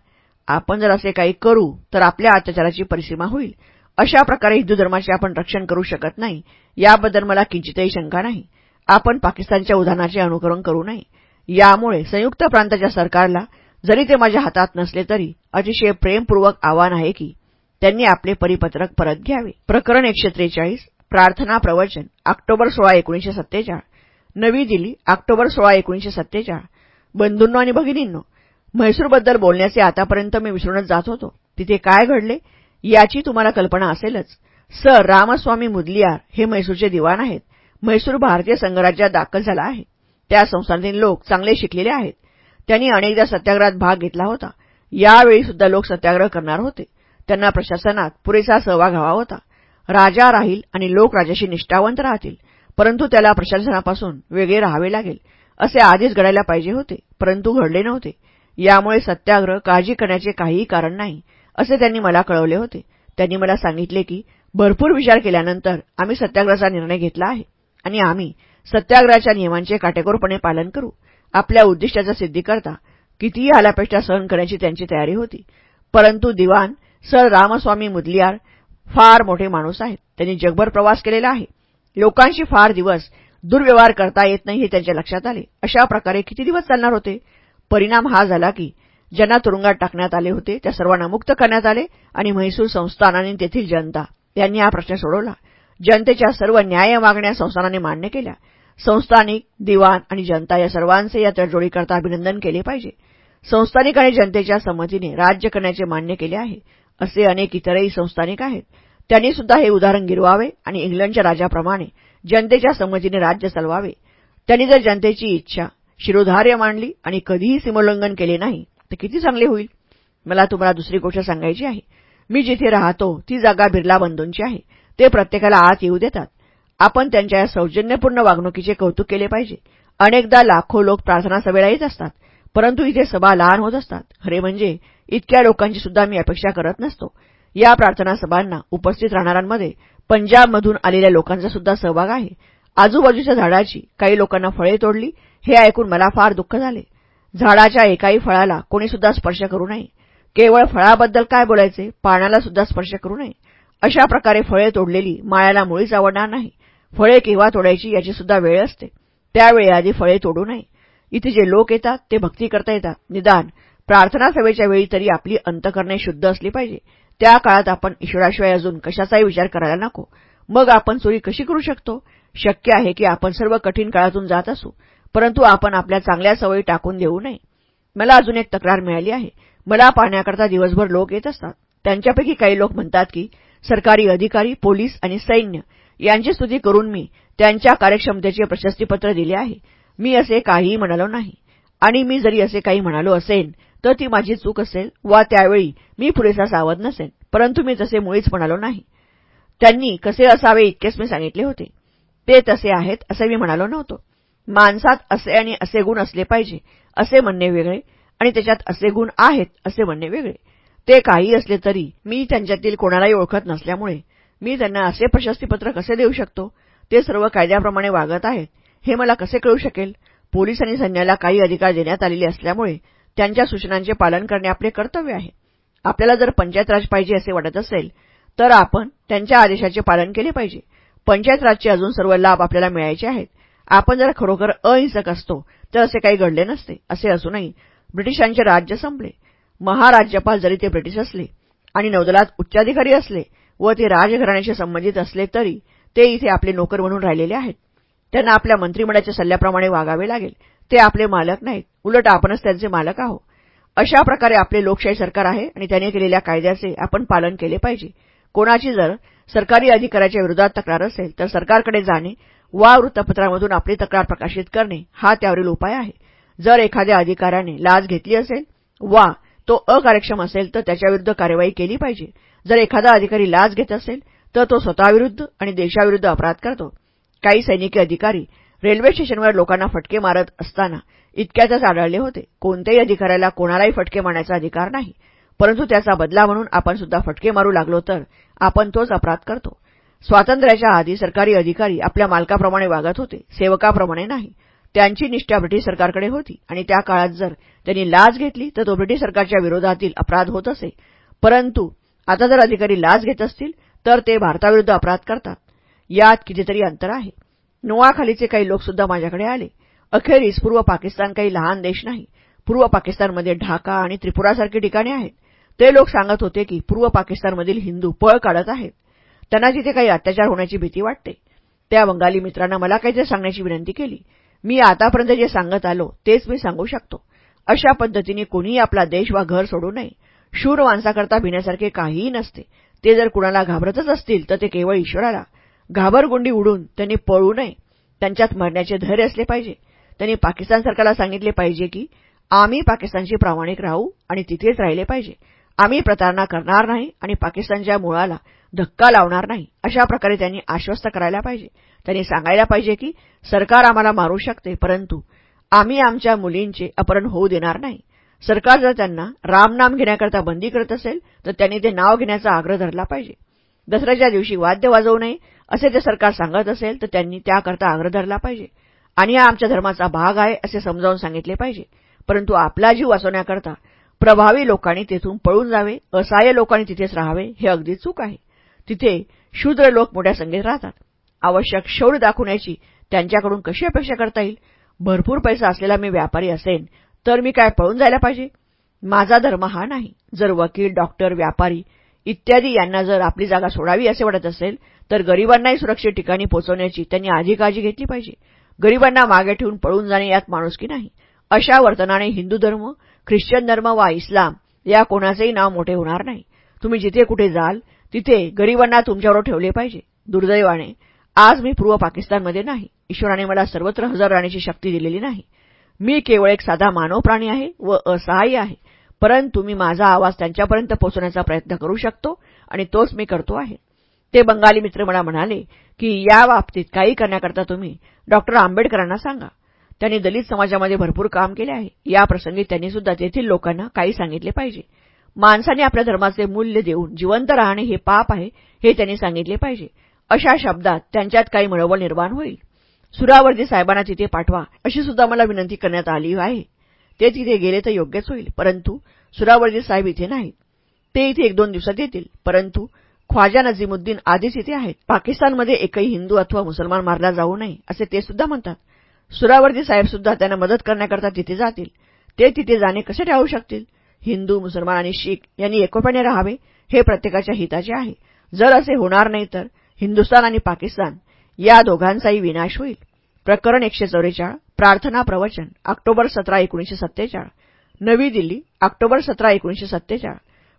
आपण जर असे काही करू तर आपल्या अत्याचाराची परिसीमा होईल. अशा प्रकारे हिंदू धर्माचे आपण रक्षण करू शकत नाही. याबद्दल मला किंचितही शंका नाही. आपण पाकिस्तानच्या उदाहरणाचे अनुकरण करू नये. यामुळे संयुक्त प्रांताच्या सरकारला जरी ते माझ्या हातात नसले तरी अतिशय प्रेमपूर्वक आव्हान आहे की त्यांनी आपले परिपत्रक परत घ्यावे. प्रकरण एकशे त्रेचाळीस प्रार्थना प्रवचन ऑक्टोबर सोळा एकोणीशे सत्तेचाळ. नवी दिल्ली ऑक्टोबर सोळा एकोणीशे सत्तेचाळ. बंधूंनो आणि भगिनींनो म्हैसूरबद्दल बोलण्याचे आतापर्यंत मी विसरूनच जात होतो. तिथे काय घडले याची तुम्हाला कल्पना असेलच. सर रामस्वामी मुदलियार हे म्हैसूरचे दिवाण आहेत. म्हैसूर भारतीय संघराज्यात दाखल झाला आहे. त्या संस्थांतील लोक चांगले शिकलेले आहेत. त्यांनी अनेकदा सत्याग्रहात भाग घेतला होता. यावेळी सुद्धा लोक सत्याग्रह करणार होते. त्यांना प्रशासनात पुरेसा सहभाग हवा होता. राजा राहील आणि लोक राजाशी निष्ठावंत राहतील परंतु त्याला प्रशासनापासून वेगळे राहावे लागेल असे आधीच घडायला पाहिजे होते परंतु घडले नव्हते. यामुळे सत्याग्रह काळजी करण्याचे काहीही कारण नाही असे त्यांनी मला कळवले होते. त्यांनी मला सांगितले की भरपूर विचार केल्यानंतर आम्ही सत्याग्रहाचा निर्णय घेतला आहे आणि आम्ही सत्याग्रहाच्या नियमांचे काटेकोरपणे पालन करू. आपल्या उद्दिष्टाचा सिद्धी करता. कितीही आलापेष्टा सहन करण्याची त्यांची तयारी होती. परंतु दिवाण सर रामस्वामी मुदलियार फार मोठे माणूस आहेत. त्यांनी जगभर प्रवास केलेला आहे. लोकांशी फार दिवस दुर्व्यवहार करता येत नाही हे त्यांच्या लक्षात आले. अशा प्रकारे किती दिवस चालणार होते? परिणाम हा झाला की ज्यांना तुरुंगात टाकण्यात आले होते त्या सर्वांना मुक्त करण्यात आले आणि म्हैसूर संस्थान आणि तेथील जनता यांनी हा प्रश्न सोडवला. जनतेच्या सर्व न्याय मागण्या संस्थानाने मान्य केल्या. संस्थानिक दिवाण आणि जनता या सर्वांचे या तडजोडीकरता अभिनंदन केले पाहिजे. संस्थानिक आणि जनतेच्या संमतीने राज्य करण्याचे मान्य केले आहे असे अनेक इतरही संस्थानिक आहेत. त्यांनी सुद्धा हे उदाहरण गिरवावे आणि इंग्लंडच्या राजाप्रमाणे जनतेच्या संमतीने राज्य चालवावे. त्यांनी जर जनतेची इच्छा शिरोधार्य मांडली आणि कधीही सीमोल्लंघन केले नाही तर किती चांगले होईल? मला तुम्हाला दुसरी गोष्ट सांगायची आहे. मी जिथे राहतो ती जागा बिर्ला बंधूंची आहे. ते प्रत्येकाला आत येऊ देतात. आपण त्यांच्या या सौजन्यपूर्ण वागणुकीचे कौतुक केले पाहिजे. अनेकदा लाखो लोक प्रार्थना सभेला येत असतात परंतु इथे सभा लहान होत असतात. खरे म्हणजे इतक्या लोकांची सुद्धा मी अपेक्षा करत नसतो. या प्रार्थना सभांना उपस्थित राहणाऱ्यांमध्ये पंजाबमधून आलेल्या लोकांचा सुद्धा सहभाग आहे. आजूबाजूच्या झाडाची काही लोकांना फळे तोडली हे ऐकून मला फार दुःख झाले. झाडाच्या एकाही फळाला कोणीसुद्धा स्पर्श करू नये. केवळ फळाबद्दल काय बोलायचे? पाण्याला सुद्धा स्पर्श करू नये. अशा प्रकारे फळे तोडलेली माळ्याला मुळीच आवडणार नाही. फळे केव्हा तोडायची याची सुद्धा वेळ असते. त्यावेळी आधी फळे तोडू नये. इथे जे लोक येतात ते भक्ती करता येतात. निदान प्रार्थना सभेच्या वेळी तरी आपली अंतकरणे शुद्ध असली पाहिजे. त्या काळात आपण ईश्वराशिवाय अजून कशाचाही विचार करायला नको. मग आपण चोरी कशी करू शकतो? शक्य आहे की आपण सर्व कठीण काळातून जात असू परंतु आपण आपल्या चांगल्या सवयी टाकून देऊ नये. मला अजून एक तक्रार मिळाली आहे. मला पाहण्याकरता दिवसभर लोक येत असतात. त्यांच्यापैकी काही लोक म्हणतात की सरकारी अधिकारी पोलीस आणि सैन्य यांची स्तुती करून मी त्यांच्या कार्यक्षमतेचे प्रशस्तीपत्र दिले आहे. मी असे काहीही म्हणालो नाही. आणि मी जरी असे काही म्हणालो असेन तर ती माझी चूक असेल वा त्यावेळी मी पुरेसा सावध नसेन परंतु मी तसे मुळीच म्हणालो नाही. त्यांनी कसे असावे इतकेच मी सांगितले होते. ते तसे आहेत असे मी म्हणालो नव्हतो. माणसात असे आणि असे गुण असले पाहिजे असे म्हणणे वेगळे आणि त्याच्यात असे गुण आहेत असे म्हणणे वेगळे. ते काही असले तरी मी त्यांच्यातील कोणालाही ओळखत नसल्यामुळे मी त्यांना असे प्रशस्तीपत्र कसे देऊ शकतो? ते सर्व कायद्याप्रमाणे वागत आहेत. हे मला कसे कळू शकेल? पोलीस आणि सैन्याला काही अधिकार देण्यात आलेले असल्यामुळे त्यांच्या सूचनांचे पालन करणे आपले कर्तव्य आहे. आपल्याला जर पंचायत राज पाहिजे असे वाटत असेल तर आपण त्यांच्या आदेशाचे पालन केले पाहिजे. पंचायत राजचे अजून सर्व लाभ आपल्याला मिळायचे आहेत. आपण जर खरोखर अहिंसक असतो तर असे काही घडले नसते असे असूनही ब्रिटिशांचे राज्य संपले. महाराज्यपाल जरी ते ब्रिटिश असले आणि नौदलात उच्चाधिकारी असले व ते राजघराण्याशी संबंधित असले तरी ते इथे आपले नोकर म्हणून राहिलेले आहेत. त्यांना आपल्या मंत्रिमंडळाच्या सल्ल्याप्रमाणे वागावे लागेल. ते आपले मालक नाहीत. उलट आपणच त्यांचे मालक आहो अशा प्रकारे आपले लोकशाही सरकार आहे आणि त्याने केलेल्या कायद्याचे आपण पालन केले पाहिजे. कोणाची जर सरकारी अधिकाऱ्याच्या विरोधात तक्रार असेल तर सरकारकडे जाणे वा वृत्तपत्रामधून आपली तक्रार प्रकाशित करणे हा त्यावरील उपाय आहे. जर एखाद्या अधिकाऱ्याने लाच घेतली असेल वा तो अकार्यक्षम असेल तर त्याच्याविरुद्ध कार्यवाही केली पाहिजे. जर एखादा अधिकारी लाच घेत असेल तर तो स्वतःविरुद्ध आणि देशाविरुद्ध अपराध करतो. काही सैनिकी अधिकारी रेल्वे स्टेशनवर लोकांना फटके मारत असताना इतक्यातच आढळले होते. कोणत्याही अधिकाऱ्याला कोणालाही फटके मारण्याचा अधिकार नाही. परंतु त्याचा बदला म्हणून आपण सुद्धा फटके मारू लागलो तर आपण तोच अपराध करतो. स्वातंत्र्याच्या आधी सरकारी अधिकारी आपल्या मालकाप्रमाणे वागत होते सेवकाप्रमाणे नाही. त्यांची निष्ठा ब्रिटिश सरकारकडे होती. आणि त्या काळात जर त्यांनी लाच घेतली तर तो ब्रिटिश सरकारच्या विरोधातील अपराध होत असे. परंतु आता जर अधिकारी लाच घेत असतील तर ते भारताविरुद्ध अपराध करतात. यात कितीतरी अंतर आहे. नोआखालीचे काही लोकसुद्धा माझ्याकडे आले. अखेरीस पूर्व पाकिस्तान काही लहान देश नाही. पूर्व पाकिस्तानमध्ये ढाका आणि त्रिपुरासारखी ठिकाणे आहेत. ते लोक सांगत होते की पूर्व पाकिस्तानमधील हिंदू पळ काढत आहेत. त्यांना तिथे काही अत्याचार होण्याची भीती वाटते. त्या बंगाली मित्रांना मला काहीतरी सांगण्याची विनंती केली. मी आतापर्यंत जे सांगत आलो तेच मी सांगू शकतो. अशा पद्धतीने कोणीही आपला देश वा घर सोडू नये. शूर माणसाकरता भिण्यासारखे काहीही नसते. ते जर कुणाला घाबरतच असतील तर ते केवळ ईश्वराला. घाबरगुंडी उडून त्यांनी पळू नये. त्यांच्यात मरण्याचे धैर्य असले पाहिजे. त्यांनी पाकिस्तान सरकारला सांगितले पाहिजे की आम्ही पाकिस्तानशी प्रामाणिक राहू आणि तिथेच राहिले पाहिजे. आम्ही प्रतारणा करणार नाही आणि पाकिस्तानच्या मुळाला धक्का लावणार नाही. अशा प्रकारे त्यांनी आश्वस्त करायला पाहिजे. त्यांनी सांगायला पाहिजे की सरकार आम्हाला मारू शकते परंतु आम्ही आमच्या मुलींचे अपहरण होऊ देणार नाही. सरकार जर त्यांना रामनाम घेण्याकरता बंदी करत असेल तर त्यांनी ते नाव घेण्याचा आग्रह धरला पाहिजे. दसऱ्याच्या दिवशी वाद्य वाजवू नये असे ते सरकार सांगत असेल तर त्यांनी त्याकरता आग्रह धरला पाहिजे. आणि हा आमच्या धर्माचा भाग आहे असे समजावून सांगितले पाहिजे. परंतु आपला जीव वाचवण्याकरता प्रभावी लोकांनी तेथून पळून जावे असहाय्य लोकांनी तिथेच राहावे हे अगदी चूक आहे. तिथे शूद्र लोक मोठ्या संख्येत राहतात. आवश्यक शौर्य दाखवण्याची त्यांच्याकडून कशी अपेक्षा करता येईल? भरपूर पैसा असलेला मी व्यापारी असेन तर मी काय पळून जायला पाहिजे? माझा धर्म हा नाही. जर वकील डॉक्टर व्यापारी इत्यादी यांना जर आपली जागा सोडावी असे वाटत असेल तर गरिबांनाही सुरक्षित ठिकाणी पोहोचवण्याची त्यांनी आधी काळजी घेतली पाहिजे. गरिबांना मागे ठेवून पळून जाणे यात माणुसकी नाही? अशा वर्तनाने हिंदू धर्म ख्रिश्चन धर्म वा इस्लाम या कोणाचेही नाव मोठे होणार नाही. तुम्ही जिथे कुठे जाल तिथे गरिबांना तुमच्यावर ठेवले पाहिजे. दुर्दैवाने आज मी पूर्व पाकिस्तानमध्ये नाही. ईश्वराने मला सर्वत्र हजर राहण्याची शक्ती दिलेली नाही. मी केवळ एक साधा मानव प्राणी आहे व असहाय्य आहे. परंतु मी माझा आवाज त्यांच्यापर्यंत पोहोचवण्याचा प्रयत्न करू शकतो आणि तोच मी करतो आहे. ते बंगाली मित्र मला म्हणाले की या बाबतीत काही करण्याकरता तुम्ही डॉक्टर आंबेडकरांना सांगा. त्यांनी दलित समाजामध्ये भरपूर काम केले आहे. या प्रसंगी त्यांनी सुद्धा तेथील लोकांना काही सांगितले पाहिजे. माणसाने आपल्या धर्माचे मूल्य देऊन जिवंत राहणे हे पाप आहे हे त्यांनी सांगितले पाहिजे. अशा शब्दात त्यांच्यात काही मनोबळ निर्माण होईल. सुरावर्दी साहेबांना तिथे पाठवा अशी सुद्धा मला विनंती करण्यात आली आहे. ते तिथे गेले तर योग्यच होईल परंतु सुरावर्दी साहेब इथे नाहीत. ते इथे एक दोन दिवसात येतील परंतु ख्वाजा नजीमुद्दीन आधीच इथे आहेत. पाकिस्तानमध्ये एकही हिंदू अथवा मुसलमान मारला जाऊ नये असे ते सुद्धा म्हणतात. सुरावर्दी साहेब सुद्धा त्यांना मदत करण्याकरता तिथे जातील. ते तिथे जाणे कसे टाळू शकतील? हिंदू मुसलमान आणि शीख यांनी एकोप्याने राहावे हे प्रत्येकाच्या हिताचे आहे. जर असे होणार नाही तर हिंदुस्तान आणि पाकिस्तान या दोघांचाही विनाश होईल. प्रकरण एकशे चौवेचाळ प्रार्थना प्रवचन ऑक्टोबर सतरा एकोणीसशे सत्तेचाळ. नवी दिल्ली ऑक्टोबर सतरा एकोणीसशे सत्तेचाळ.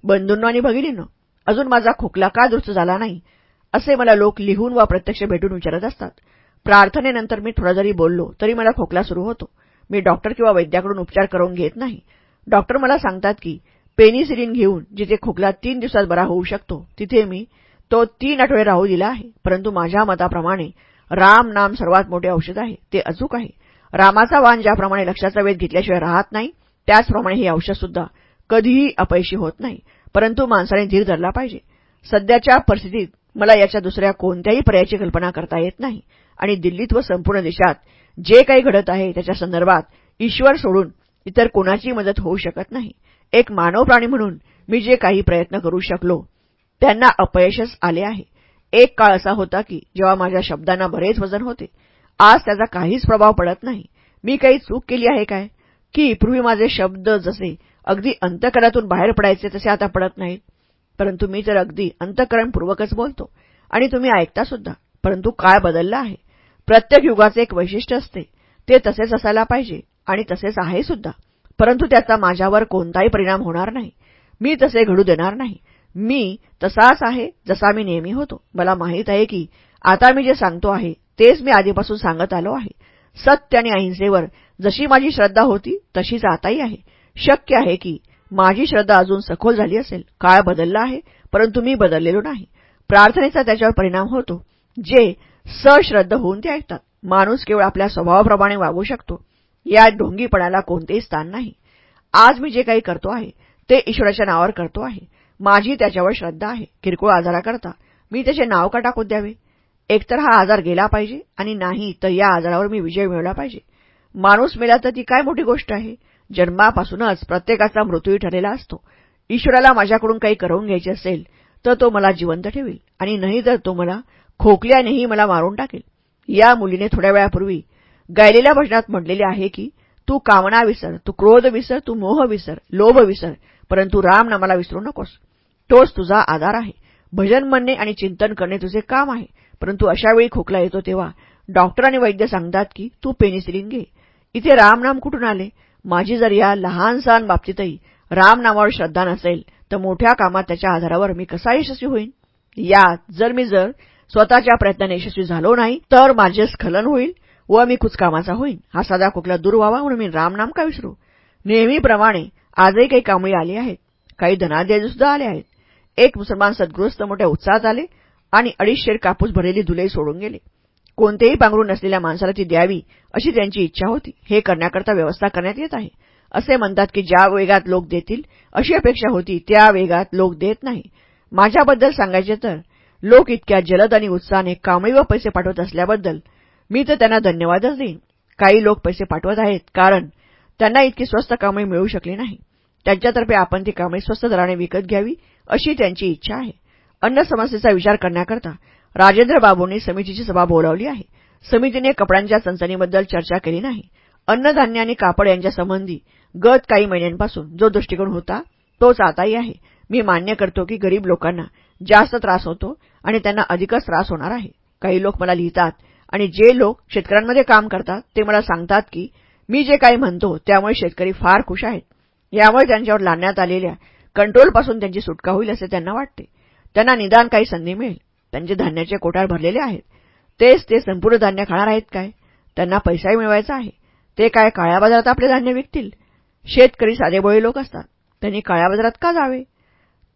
बंधूंनो आणि भगिनींनो अजून माझा खोकला का दुरुस्त झाला नाही असे मला लोक लिहून वा प्रत्यक्ष भेटून विचारत असतात. प्रार्थनेनंतर मी थोडा जरी बोललो तरी मला खोकला सुरू होतो. मी डॉक्टर किंवा वैद्याकडून उपचार करून घेत नाही. डॉक्टर मला सांगतात की पेनिसिलिन घेऊन जिथे खोकला तीन दिवसात बरा होऊ शकतो तिथे मी तो तीन आठवडे राहू दिला आहे. परंतु माझ्या मताप्रमाणे राम नाम सर्वात मोठे औषध आहे ते अचूक आहे. रामाचा वाण ज्याप्रमाणे लक्षाचा वेध घेतल्याशिवाय राहत नाही त्याचप्रमाणे हे औषध सुद्धा कधीही अपयशी होत नाही परंतु माणसाने धीर धरला पाहिजे. सध्याच्या परिस्थितीत मला याच्या दुसऱ्या कोणत्याही पर्यायाची कल्पना करता येत नाही. आणि दिल्लीत व संपूर्ण देशात जे काही घडत आहे त्याच्या संदर्भात ईश्वर सोडून इतर कोणाची मदत होऊ शकत नाही. एक मानव प्राणी म्हणून मी जे काही प्रयत्न करू शकलो त्यांना अपयशच आले आहे. एक काळ असा होता की जेव्हा माझ्या शब्दांना बरेच वजन होते. आज त्याचा काहीच प्रभाव पडत नाही. मी काही चूक केली आहे काय? की पूर्वी माझे शब्द जसे अगदी अंतकरातून बाहेर पडायचे तसे आता पडत नाहीत. परंतु मी तर अगदी अंतकरणपूर्वकच बोलतो. आणि तुम्ही ऐकता सुद्धा. परंतु काळ बदलला आहे. प्रत्येक युगाचे एक वैशिष्ट्य असते. ते तसेच असायला पाहिजे. आणि तसेच आहे सुद्धा. परंतु त्याचा माझ्यावर कोणताही परिणाम होणार नाही. मी तसे घडू देणार नाही. मी तसाच आहे जसा मी नेहमी होतो. मला माहीत आहे की आता मी जे सांगतो आहे तेच मी आधीपासून सांगत आलो आहे. सत्य आणि अहिंसेवर जशी माझी श्रद्धा होती तशीच आताही आहे. शक्य आहे की माझी श्रद्धा अजून सखोल झाली असेल. काळ बदलला आहे परंतु मी बदललेलो नाही. प्रार्थनेचा त्याच्यावर परिणाम होतो. जे सश्रद्ध होऊन ते ऐकतात. माणूस केवळ आपल्या स्वभावाप्रमाणे वागू शकतो. या ढोंगीपणाला कोणतेही स्थान नाही. आज मी जे काही करतो आहे ते ईश्वराच्या नावावर करतो आहे. माझी त्याच्यावर श्रद्धा आहे. किरकोळ आजाराकरता. मी त्याचे नाव का टाकून द्यावे? एकतर हा आजार गेला पाहिजे आणि नाही तर या आजारावर मी विजय मिळवला पाहिजे. माणूस मेला तर ती काय मोठी गोष्ट आहे? जन्मापासूनच प्रत्येकाचा मृत्यूही ठरलेला असतो. ईश्वराला माझ्याकडून काही करवून घ्यायचे असेल तर तो मला जिवंत ठेवेल आणि नाही तर तो मला खोकल्यानेही मला मारून टाकेल. या मुलीने थोड्या वेळापूर्वी गायलेल्या भजनात म्हटलेले आहे की तू कामना विसर तू क्रोध विसर तू मोह विसर लोभ विसर परंतु राम नामाला विसरू नकोस. तोच तुझा आधार आहे. भजन म्हणणे आणि चिंतन करणे तुझे काम आहे. परंतु अशावेळी खोकला येतो तेव्हा डॉक्टर आणि वैद्य सांगतात की तू पेनिसिलिन घे. इथे रामनाम कुठून आले? माझी जर या लहान सहान बाबतीतही रामनामावर श्रद्धा नसेल तर मोठ्या कामात त्याच्या आधारावर मी कसा यशस्वी होईन? यात जर मी जर स्वतःच्या प्रयत्नाने यशस्वी झालो नाही तर माझे स्खलन होईल व मी कुचकामाचा होईन. हा साधा खोकला दूर व्हावा म्हणून मी रामनाम का विसरू? नेहमीप्रमाणे आजही काही कांबळी आली आहेत. काही धनाध्याय सुद्धा आले आहेत. एक मुसलमान सद्गृहस्थ मोठ्या उत्साहात आले आणि अडीचशेर कापूस भरलेली धुलई सोडून गेले. कोणतेही पांघरून नसलेल्या माणसाला ती द्यावी अशी त्यांची इच्छा होती. हे करण्याकरता व्यवस्था करण्यात येत आहे. असे म्हणतात की ज्या वेगात लोक देतील अशी अपेक्षा होती त्या वेगात लोक देत नाही. माझ्याबद्दल सांगायचे तर लोक इतक्या जलद आणि उत्साहाने कांबळी व पैसे पाठवत असल्याबद्दल मी तर त्यांना धन्यवादच देईन. काही लोक पैसे पाठवत आहेत कारण त्यांना इतकी स्वस्त कामे मिळू शकली नाही. त्यांच्यातर्फे आपण ती कामे स्वस्त दराने विकत घ्यावी अशी त्यांची इच्छा आहे. अन्न समस्येचा विचार करण्याकरता राजेंद्र बाबूंनी समितीची सभा बोलावली आहे. समितीने कपड्यांच्या चंचणीबद्दल चर्चा केली नाही. अन्नधान्य आणि कापड यांच्यासंबंधी गत काही महिन्यांपासून जो दृष्टिकोन होता तोच आताही आहे. मी मान्य करतो की गरीब लोकांना जास्त त्रास होतो आणि त्यांना अधिकच त्रास होणार आहे. काही लोक मला लिहितात आणि जे लोक शेतकऱ्यांमध्ये काम करतात ते मला सांगतात की मी जे काही म्हणतो त्यामुळे शेतकरी फार खुश आहेत. यामुळे त्यांच्यावर लादण्यात आलेल्या कंट्रोलपासून त्यांची सुटका होईल असे त्यांना वाटते. त्यांना निदान काही संधी मिळेल. त्यांचे धान्याचे कोटार भरलेले आहेत. तेच ते संपूर्ण धान्य खाणार आहेत काय? त्यांना पैसाही मिळवायचा आहे. ते काय काळ्या बाजारात आपले धान्य विकतील? शेतकरी साधेबोळी लोक असतात. त्यांनी काळ्या बाजारात का जावे?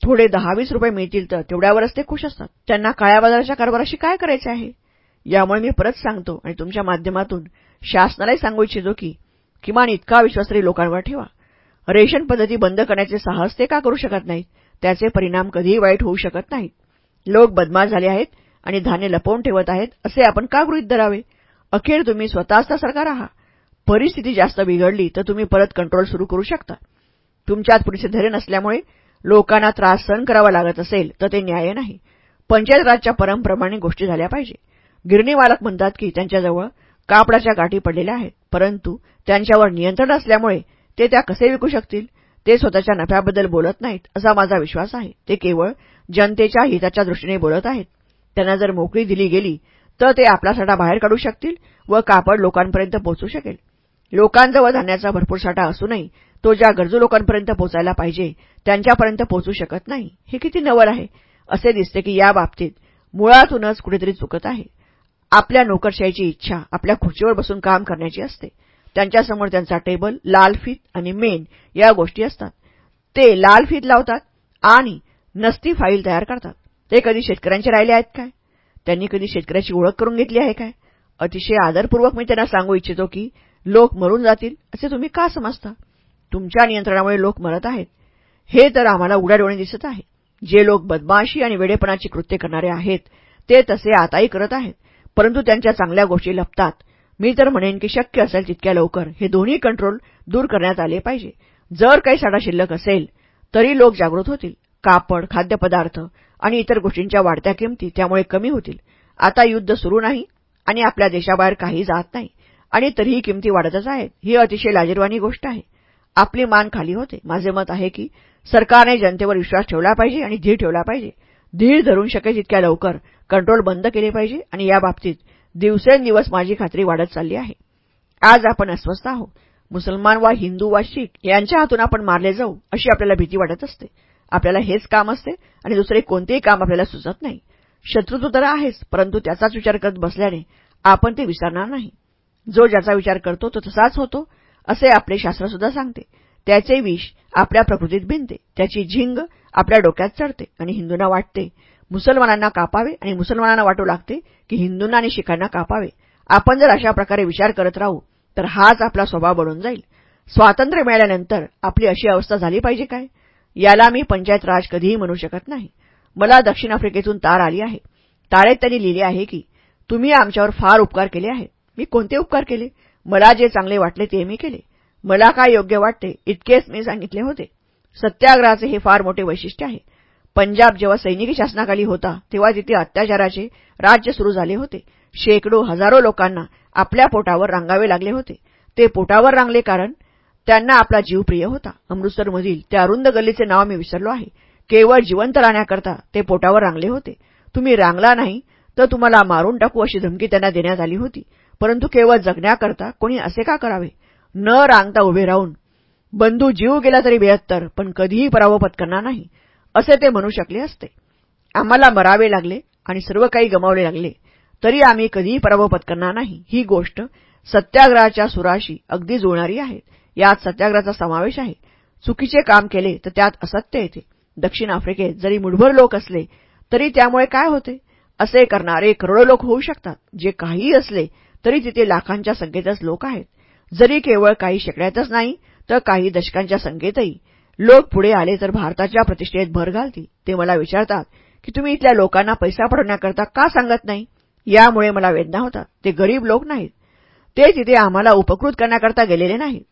थोडे दहा वीस रुपये मिळतील तर तेवढ्यावरच ते खुश असतात. त्यांना काळ्या बाजाराच्या कारभाराशी काय करायचे आहे? यामुळे मी परत सांगतो आणि तुमच्या माध्यमातून शासनालाही सांगू इच्छितो की किमान इतका विश्वास तरी लोकांवर ठेवा. रेशन पद्धती बंद करण्याचे साहस ते का करू शकत नाहीत? त्याचे परिणाम कधीही वाईट होऊ शकत नाहीत. लोक बदमाश झाले आहेत आणि धान्य लपवून ठेवत आहेत असे आपण का गृहीत धरावे? अखेर तुम्ही स्वतःच सरकार आहात परिस्थिती जास्त बिघडली तर तुम्ही परत कंट्रोल सुरू करू शकता. तुमच्यात पुरेसे धैर्य नसल्यामुळे लोकांना त्रास सहन करावा लागत असेल तर ते न्याय नाही. पंचायत राजच्या परमप्रमाणे गोष्टी झाल्या पाहिजे. गिरणीमालक म्हणतात की त्यांच्याजवळ कापडाच्या गाठी पडलेल्या आहेत परंतु त्यांच्यावर नियंत्रण असल्यामुळे ते त्या कसे विकू शकतील? ते स्वतःच्या नफ्याबद्दल बोलत नाहीत असा माझा विश्वास आहे. ते केवळ जनतेच्या हिताच्या दृष्टीने बोलत आहेत. त्यांना जर मोकळी दिली गेली तर ते आपला साठा बाहेर काढू शकतील व कापड लोकांपर्यंत पोहोचू शकेल. लोकांजवळ धान्याचा भरपूर साठा असूनही तो ज्या गरजू लोकांपर्यंत पोचायला पाहिजे त्यांच्यापर्यंत पोहोचू शकत नाही. हे किती नवल आहे. असे दिसते की या बाबतीत मुळातूनच कुठेतरी चुकत आहे. आपल्या नोकरशाहीची इच्छा आपल्या खुर्चीवर बसून काम करण्याची असते. त्यांच्यासमोर त्यांचा टेबल लाल फीत आणि मेन या गोष्टी असतात. ते लाल फीत लावतात आणि नसती फाईल तयार करतात. ते कधी शेतकऱ्यांचे राहिले आहेत काय? त्यांनी कधी शेतकऱ्याची ओळख करून घेतली आहे काय? अतिशय आदरपूर्वक मी त्यांना सांगू इच्छितो की लोक मरून जातील असे तुम्ही का समजता? तुमच्या नियंत्रणामुळे लोक मरत आहेत. हे तर आम्हाला उड्या डोळे दिसत आहे. जे लोक बदमाशी आणि वेडेपणाची कृत्य करणारे आहेत ते तसे आताही करत आहेत. परंतु त्यांच्या चांगल्या गोष्टी लपतात. मी तर म्हणेन की शक्य असेल तितक्या लवकर. हे दोन्ही कंट्रोल दूर करण्यात आले पाहिजे. जर काही साठा शिल्लक असेल तरी लोक जागृत होतील. कापड खाद्यपदार्थ आणि इतर गोष्टींच्या वाढत्या किमती त्यामुळे कमी होतील. आता युद्ध सुरू नाही आणि आपल्या देशाबाहेर काही जात नाही. आणि तरीही किमती वाढतच आहेत. ही अतिशय लाजीरवाणी गोष्ट आहे. आपली मान खाली होते. माझे मत आहे की सरकारने जनतेवर विश्वास ठेवला पाहिजे आणि धीर ठेवला पाहिजे. धीर धरून शकेल तितक्या लवकर कंट्रोल बंद केले पाहिजे आणि याबाबतीत दिवसेंदिवस माझी खात्री वाढत चालली आहे. आज आपण अस्वस्थ आहोत. मुसलमान वा हिंदू वा शीख यांच्या हातून आपण मारले जाऊ अशी आपल्याला भीती वाटत असते. आपल्याला हेच काम असते आणि दुसरे कोणतेही काम आपल्याला सुचत नाही. शत्रुत्व तर आहेच परंतु त्याचाच विचार करत बसल्याने आपण ते विसरणार नाही. जो ज्याचा विचार करतो तो तसाच होतो असे आपले शास्त्रसुद्धा सांगते. त्याचे विष आपल्या प्रकृतीत भिनते. त्याची झिंग आपल्या डोक्यात चढते आणि हिंदूंना वाटते. मुसलमानांना कापावे आणि मुसलमानांना वाटू लागते की हिंदूंना आणि शिखांना कापावे. आपण जर अशा प्रकारे विचार करत राहू तर हाच आपला स्वभाव बनून जाईल. स्वातंत्र्य मिळाल्यानंतर आपली अशी अवस्था झाली पाहिजे काय? याला मी पंचायत राज कधीही म्हणू शकत नाही. मला दक्षिण आफ्रिकेतून तार आली आहे. ताळेत त्यांनी लिहिले आहे की तुम्ही आमच्यावर फार उपकार केले आहेत. मी कोणते उपकार केले? मला जे चांगले वाटले ते मी केले. मला काय योग्य वाटते इतकेच मी सांगितले होते. सत्याग्रहाचे हे फार मोठे वैशिष्ट्य आहे. पंजाब जेव्हा सैनिकी शासनाखाली होता तेव्हा तिथे अत्याचाराचे राज्य सुरू झाले होते. शेकडो हजारो लोकांना आपल्या पोटावर रांगावे लागले होते. ते पोटावर रांगले कारण त्यांना आपला जीव प्रिय होता. अमृतसरमधील त्या अरुंद गल्लीचे नाव मी विसरलो आहे. केवळ जिवंत राहण्याकरता ते पोटावर रांगले होते. तुम्ही रांगला नाही तर तुम्हाला मारून टाकू अशी धमकी त्यांना देण्यात आली होती. परंतु केवळ जगण्याकरता कोणी असे का करावे? न रांगता उभे राहून बंधू जीव गेला तरी बेहत्तर पण कधीही पराभव पत्करणार नाही असे ते म्हणू शकले असते. आम्हाला मरावे लागले आणि सर्व काही गमावले लागले तरी आम्ही कधीही पराभव पत्करणार नाही. ही गोष्ट सत्याग्रहाच्या सुराशी अगदी जुळणारी आहे. यात सत्याग्रहाचा समावेश आहे. चुकीचे काम केले तर त्यात असत्य येते. दक्षिण आफ्रिकेत जरी मुठभर लोक असले तरी त्यामुळे काय होते? असे करणारे करोडो लोक होऊ शकतात. जे काहीही असले तरी तिथे लाखांच्या संख्येतच लोक आहेत. जरी केवळ काही शेकड्यातच नाही तर काही दशकांच्या संख्येतही लोक पुढे आले तर भारताच्या प्रतिष्ठेत भर घालतील. ते मला विचारतात की तुम्ही इथल्या लोकांना पैसा पडवण्याकरता का सांगत नाही? यामुळे मला वेदना होतात. ते गरीब लोक नाहीत. ते तिथे आम्हाला उपकृत करण्याकरता गेलेले नाहीत.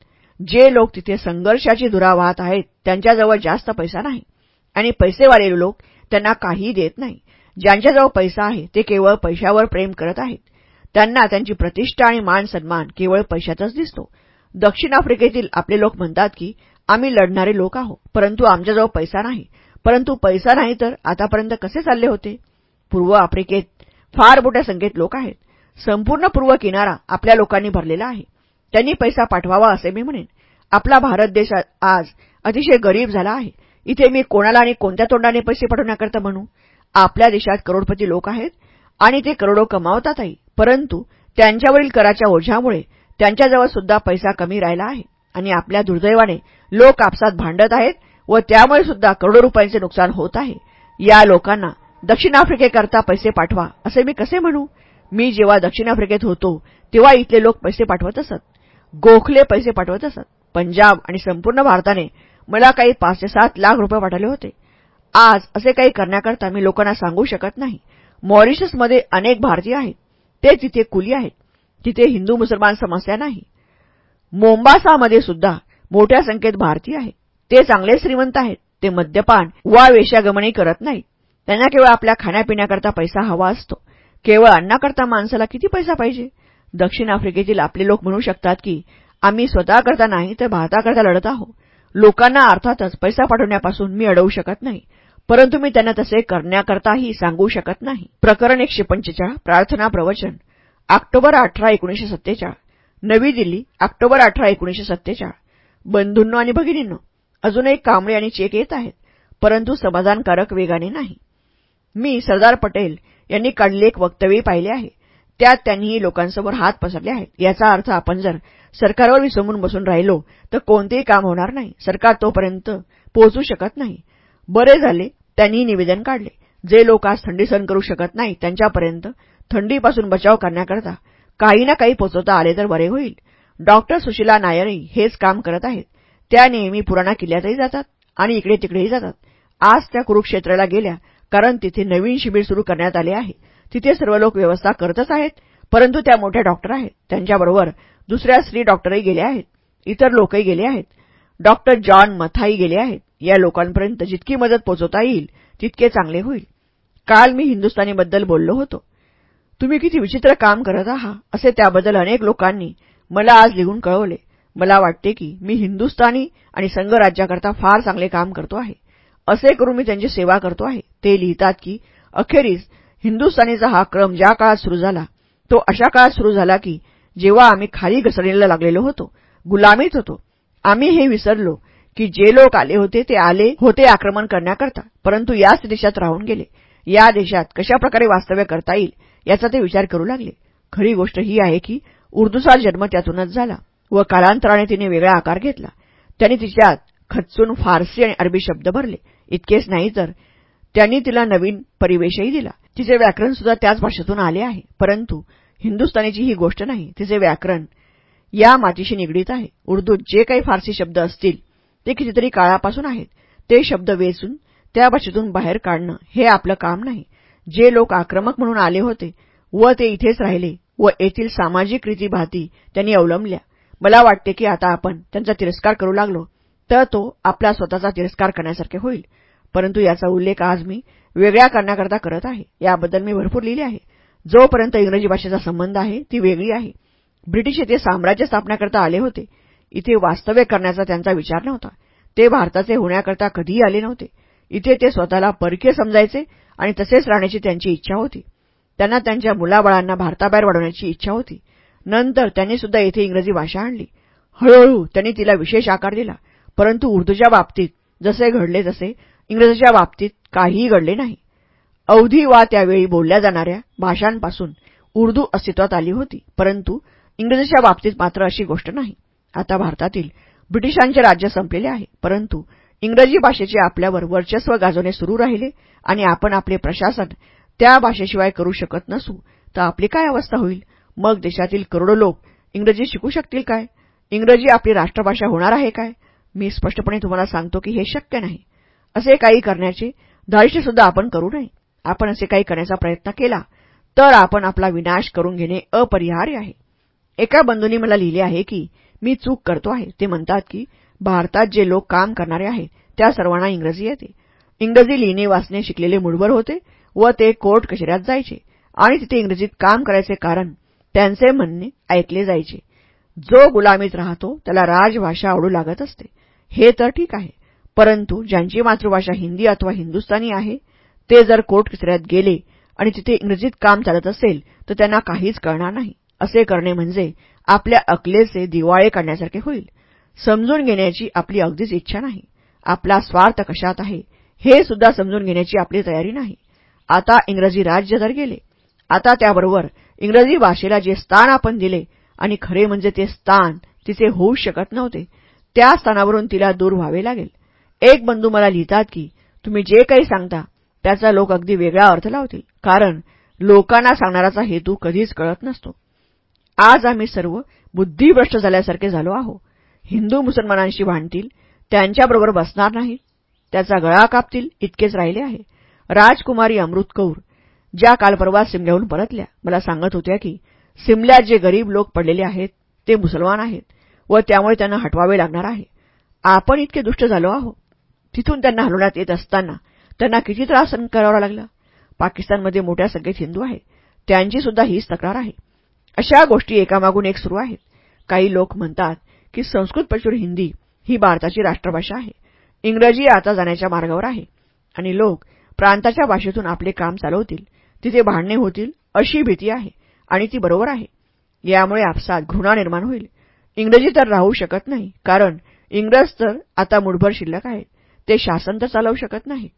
जे लोक तिथे संघर्षाची धुरा वाहत आहेत त्यांच्याजवळ जास्त पैसा नाही. आणि पैसेवाले लोक त्यांना काहीही देत नाही. ज्यांच्याजवळ पैसा आहे ते केवळ पैशावर प्रेम करत आहेत. त्यांना त्यांची प्रतिष्ठा आणि मान सन्मान केवळ पैशातच दिसतो. दक्षिण आफ्रिकेतील आपले लोक म्हणतात की आम्ही लढणारे लोक आहोत परंतु आमच्याजवळ पैसा नाही. परंतु पैसा नाही तर आतापर्यंत कसे चालले होते? पूर्व आफ्रिकेत फार मोठ्या संख्येत लोक आहेत. संपूर्ण पूर्व किनारा आपल्या लोकांनी भरलेला आहे. त्यांनी पैसा पाठवावा असे मी म्हणेन. आपला भारत देश आज अतिशय गरीब झाला आहे. इथे मी कोणाला आणि कोणत्या तोंडाने पैसे पाठवण्याकरता म्हणू? आपल्या देशात करोडपती लोक आहेत आणि ते करोडो कमावतातही परंतु त्यांच्यावरील कराच्या ओझ्यामुळे त्यांच्याजवळ सुद्धा पैसा कमी राहिला आहे. आणि आपल्या दुर्दैवाने लोक आपसात भांडत आहेत व त्यामुळे सुद्धा करोडो रुपयांचे नुकसान होत आहे. या लोकांना दक्षिण आफ्रिकेकरता पैसे पाठवा असे मी कसे म्हणू? मी जेव्हा दक्षिण आफ्रिकेत होतो तेव्हा इथले लोक पैसे पाठवत असत. गोखले पैसे पाठवत असत. पंजाब आणि संपूर्ण भारताने मला काही पाच ते सात लाख रुपये पाठवले होते. आज असे काही करण्याकरता मी लोकांना सांगू शकत नाही. मॉरिशसमध्ये अनेक भारतीय आहेत. ते तिथे कुली आहेत. तिथे हिंदू मुसलमान समस्या नाही. मोंबासामध्ये सुद्धा मोठ्या संख्येत भारतीय आहेत. ते चांगले श्रीमंत आहेत. ते मद्यपान वा वेशागमनही करत नाहीत. त्यांना केवळ आपल्या खाण्यापिण्याकरता पैसा हवा असतो. केवळ अन्नाकरता माणसाला किती पैसा पाहिजे? दक्षिण आफ्रिकेतील आपले लोक म्हणू शकतात की आम्ही स्वतःकरता नाही तर भारताकरता लढत आहोत. लोकांना अर्थातच पैसा पाठवण्यापासून मी अडवू शकत नाही. परंतु मी त्यांना तसे करण्याकरताही सांगू शकत नाही. प्रकरण एकशे पंचेचाळ प्रार्थना प्रवचन. ऑक्टोबर अठरा एकोणीशे सत्तेचाळ. नवी दिल्ली ऑक्टोबर अठरा एकोणीशे सत्तेचाळ. बंधूंनो आणि भगिनींनो अजूनही कांबळे आणि चेक येत आहेत परंतु समाधानकारक वेगाने नाही. मी सरदार पटेल यांनी काढलेले एक वक्तव्य पाहिले आहे. त्यात त्यांनीही लोकांसमोर हात पसरले आहेत. याचा अर्थ आपण जर सरकारवर विसंबून बसून राहिलो तर कोणतेही काम होणार नाही. सरकार तोपर्यंत पोहोचू शकत नाही. बरे झाले त्यांनीही निवेदन काढले. जे लोक आज थंडी सहन करू शकत नाही त्यांच्यापर्यंत थंडीपासून बचाव करण्याकरता काही ना काही पोचवता आले तर बरे होईल. डॉक्टर सुशिला नायरही हेच काम करत आहेत. त्या नेहमी पुराणा किल्ल्यातही जातात आणि इकडे तिकडेही जातात. आज त्या कुरुक्षेत्राला गेल्या कारण तिथे नवीन शिबिर सुरू करण्यात आले आहे. तिथे सर्व लोक व्यवस्था करतच आहेत परंतु त्या मोठ्या डॉक्टर आहेत. त्यांच्याबरोबर दुसऱ्या स्त्री डॉक्टरही गेले आहेत. इतर लोकही गेले आहेत. डॉक्टर जॉन मथाई गेले आहेत. या लोकांपर्यंत जितकी मदत पोचवता येईल तितके चांगले होईल. काल मी हिंदुस्थानीबद्दल बोललो होतो. तुम्ही किती विचित्र काम करत आहात असे त्याबद्दल अनेक लोकांनी मला आज लिहून कळवले. मला वाटते की मी हिंदुस्थानी आणि संघराज्याकरता फार चांगले काम करतो आहे. असे करून मी त्यांची सेवा करतो आहे. ते लिहितात की अखेरीस हिंदुस्थानीचा हा क्रम ज्या काळात सुरू झाला तो अशा काळात सुरू झाला की जेव्हा आम्ही खाली घसरणीला लागलेलो होतो गुलामीत होतो. आम्ही हे विसरलो की जे लोक आले होते ते आले होते आक्रमण करण्याकरता परंतु याच देशात राहून गेले. या देशात कशाप्रकारे वास्तव्य करता येईल याचा ते विचार करू लागले. खरी गोष्ट ही आहे की उर्दूचा जन्म त्यातूनच झाला व कालांतराने तिने वेगळा आकार घेतला. त्यांनी तिच्यात खच्चून फारसी आणि अरबी शब्द भरले. इतकेच नाही तर त्यांनी तिला नवीन परिवेशही दिला. तिचे व्याकरण सुद्धा त्याच भाषेतून आले आहे. परंतु हिंदुस्थानीची ही गोष्ट नाही. तिचे व्याकरण या मातीशी निगडीत आहे. उर्दूत जे काही फारसी शब्द असतील ते कितीतरी काळापासून आहेत. ते शब्द वेचून त्या भाषेतून बाहेर काढणं हे आपलं काम नाही. जे लोक आक्रमक म्हणून आले होते व ते इथेच राहिले व येथील सामाजिक रीतीभाती त्यांनी अवलंबल्या. मला वाटते की आता आपण त्यांचा तिरस्कार करू लागलो तर तो आपला स्वतःचा तिरस्कार करण्यासारखे होईल. परंतु याचा उल्लेख आज मी वेगळ्या करण्याकरता करत आहे. याबद्दल मी भरपूर लिहिले आहे. जोपर्यंत इंग्रजी भाषेचा संबंध आहे ती वेगळी आहे. ब्रिटिश येथे साम्राज्य स्थापण्याकरता आले होते. इथे वास्तव्य करण्याचा त्यांचा विचार नव्हता. ते भारताचे होण्याकरता कधीही आले नव्हते. इथे ते स्वतःला परकीय समजायचे आणि तसेच राहण्याची त्यांची इच्छा होती. त्यांना त्यांच्या मुलाबाळांना भारताबाहेर वाढवण्याची इच्छा होती. नंतर त्यांनी सुद्धा येथे इंग्रजी भाषा आणली. हळूहळू त्यांनी तिला विशेष आकार दिला. परंतु उर्दूच्या बाबतीत जसे घडले तसे इंग्रजीच्या बाबतीत काहीही घडले नाही. अवधी वा त्यावेळी बोलल्या जाणाऱ्या भाषांपासून उर्दू अस्तित्वात आली होती. परंतु इंग्रजीच्या बाबतीत मात्र अशी गोष्ट नाही. आता भारतातील ब्रिटिशांचे राज्य संपलेले आहे. परंतु इंग्रजी भाषेचे आपल्यावर वर्चस्व गाजवणे सुरू राहिले आणि आपण आपले प्रशासन त्या भाषेशिवाय करू शकत नसू तर आपली काय अवस्था होईल? मग देशातील करोडो लोक इंग्रजी शिकू शकतील काय? इंग्रजी आपली राष्ट्रभाषा होणार आहे काय? मी स्पष्टपणे तुम्हाला सांगतो की हे शक्य नाही. असे काही करण्याचे धाडशी सुद्धा आपण करू नये. आपण असे काही करण्याचा प्रयत्न केला तर आपण आपला विनाश करून घेणे अपरिहार्य आहे. एका बंधूंनी मला लिहिले आहे की मी चूक करतो आहे. ते म्हणतात की भारतात जे लोक काम करणारे आहेत त्या सर्वांना इंग्रजी येते. इंग्रजी लिहिणे वाचणे शिकलेले मुठभर होते व ते कोर्ट कचेऱ्यात जायचे आणि तिथे इंग्रजीत काम करायचे कारण त्यांचे म्हणणे ऐकले जायचे. जो गुलामीत राहतो त्याला राजभाषा आवडू लागत असते. हे तर ठीक आहे परंतु ज्यांची मातृभाषा हिंदी अथवा हिंदुस्थानी आहे ते जर कोर्ट कचऱ्यात गेले आणि तिथे इंग्रजीत काम चालत असेल तर त्यांना काहीच कळणार नाही. असे करणे म्हणजे आपल्या अकलेचे दिवाळे काढण्यासारखे होईल. समजून घेण्याची आपली अगदीच इच्छा नाही. आपला स्वार्थ कशात आहे हे सुद्धा समजून घेण्याची आपली तयारी नाही. आता इंग्रजी राज्य जर गेले आता त्याबरोबर इंग्रजी भाषेला जे स्थान आपण दिले आणि खरे म्हणजे ते स्थान तिचे होऊ शकत नव्हते त्या स्थानावरून तिला दूर व्हावे लागेल. एक बंधू मला लिहितात की तुम्ही जे काही सांगता त्याचा लोक अगदी वेगळा अर्थ लावतील कारण लोकांना सांगणाराचा हेतू कधीच कळत नसतो. आज आम्ही सर्व बुद्धिभ्रष्ट झाल्यासारखे झालो आहो हिंदू मुसलमानांशी भांडतील त्यांच्याबरोबर बसणार नाही त्याचा गळा कापतील इतकेच राहिले आहे. राजकुमारी अमृत कौर ज्या कालपर्वा सिमल्याहून परतल्या मला सांगत होत्या की सिमल्यात जे गरीब लोक पडलेले आहेत ते मुसलमान आहेत व त्यामुळे त्यांना हटवावे लागणार आहे. आपण इतके दुष्ट झालो आहो तिथून त्यांना हलवण्यात येत असताना त्यांना किती त्रास सहन करावा लागला? पाकिस्तानमध्ये मोठ्या संख्येत हिंदू आहेत. त्यांची सुद्धा हीच तक्रार आहे. अशा गोष्टी एकामागून एक सुरू आहेत. काही लोक म्हणतात की संस्कृत प्रचूर हिंदी ही भारताची राष्ट्रभाषा आहे. इंग्रजी आता जाण्याच्या मार्गावर आहे. आणि लोक प्रांताच्या भाषेतून आपले काम चालवतील. तिथे भांडणे होतील अशी भीती आहे. आणि ती बरोबर आहे. यामुळे आपसात घृणा निर्माण होईल. इंग्रजी तर राहू शकत नाही. कारण इंग्रज तर आता मुठभर शिल्लक आहेत. ते शासन तर चालवू शकत नाही.